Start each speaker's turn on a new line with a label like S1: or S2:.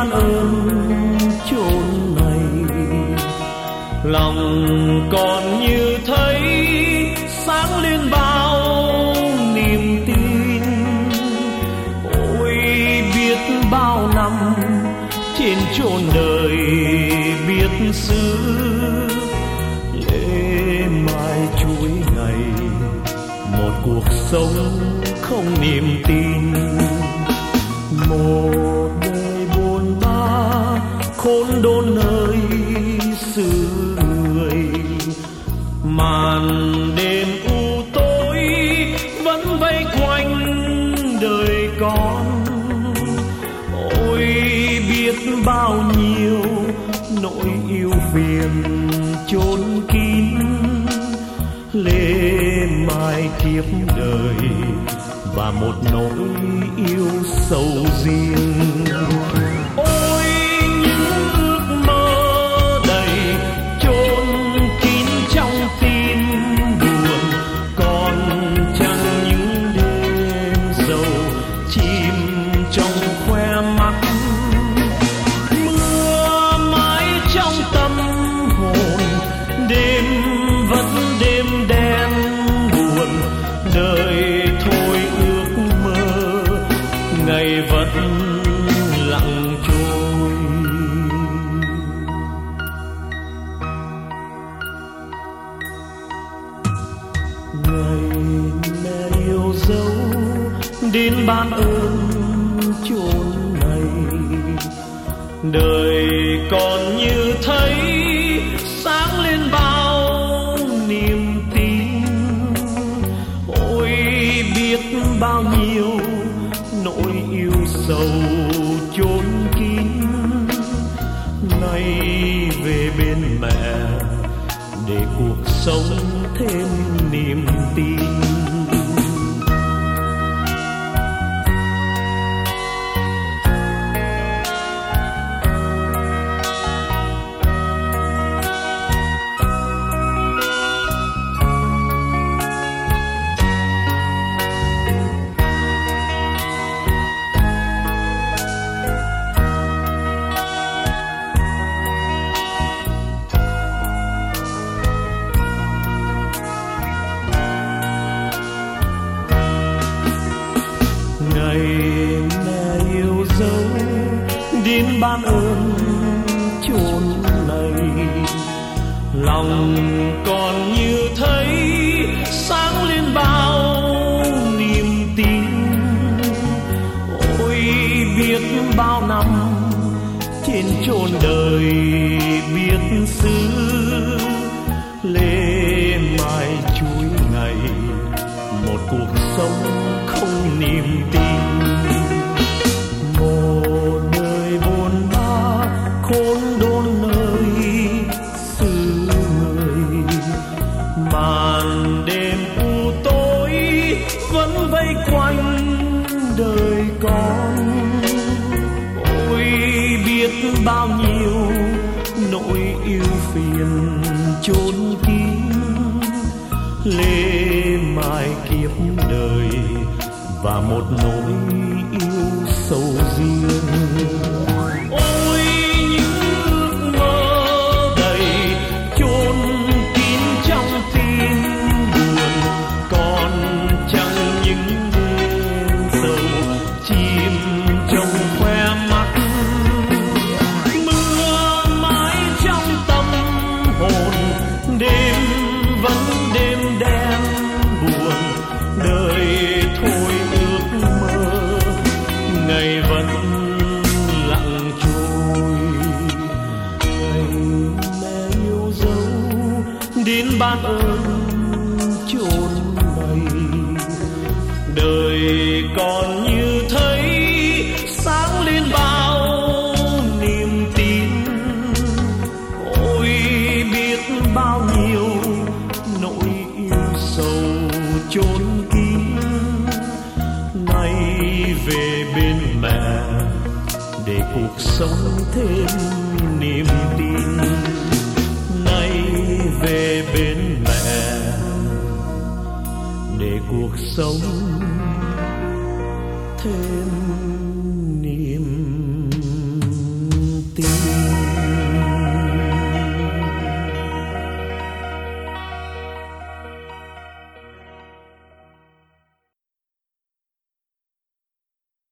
S1: ban ơn chốn này. Lòng còn như thấy sáng lên bao niềm tin. Ôi, biết bao năm trên chốn đời biết xứ. Lễ mai chuối ngày, một cuộc sống không niềm tin. Một khốn đốn nơi xứ người. Màn đêm u tối vẫn vây quanh đời con. Ôi, biết bao nhiêu nỗi yêu phiền chốn kín. Lễ mai kiếp đời và một nỗi yêu sâu riêng. Trong khoe mắt. Mưa mãi trong tâm hồn, đêm vẫn đêm đen buồn. Đời thôi ước mơ, ngày vẫn lặng trôi. Ngày mẹ yêu dấu, đến ban ơn chốn này đời còn như thấy, sáng lên bao niềm tin. Ôi, biết bao nhiêu nỗi yêu sầu chốn kín. Nay về bên mẹ, để cuộc sống thêm niềm tin. Ban ơn chốn này. Lòng còn như thấy sáng lên bao niềm tin. Ôi, biết bao năm trên chốn đời biết xứ. Lê mai chuối ngày một cuộc sống không niềm tin. Bao nhiêu nỗi yêu phiền chốn kín. Lê mai kiếp đời và một nỗi dấu đến ban ơn chốn này đời còn như thấy sáng lên bao niềm tin. Ôi biết bao nhiêu nỗi yêu sầu chốn kín. Nay về bên mẹ để cuộc sống thêm bên mẹ. Để cuộc sống thêm